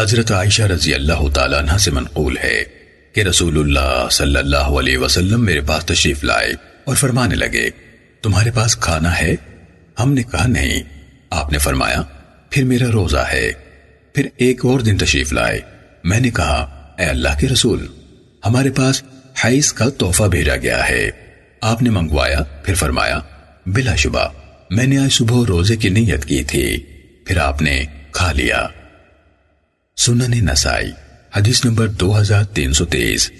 حضرت عائشہ رضی اللہ تعالیٰ عنہ سے منقول ہے کہ رسول اللہ صلی اللہ علیہ وسلم میرے پاس تشریف لائے اور فرمانے لگے، تمہارے پاس کھانا ہے؟ ہم نے کہا، نہیں۔ آپ نے فرمایا، پھر میرا روزہ ہے۔ پھر ایک اور دن تشریف لائے۔ میں نے کہا، اے اللہ کے رسول، ہمارے پاس حیث کا تحفہ بھیجا گیا ہے۔ آپ نے منگوایا، پھر فرمایا، بلا شبہ، میں نے آج صبح روزے کی نیت کی تھی۔ پھر آپ نے کھا لیا۔ سنن نسائی حدیث نمبر دو ہزار تین سو تیئیس۔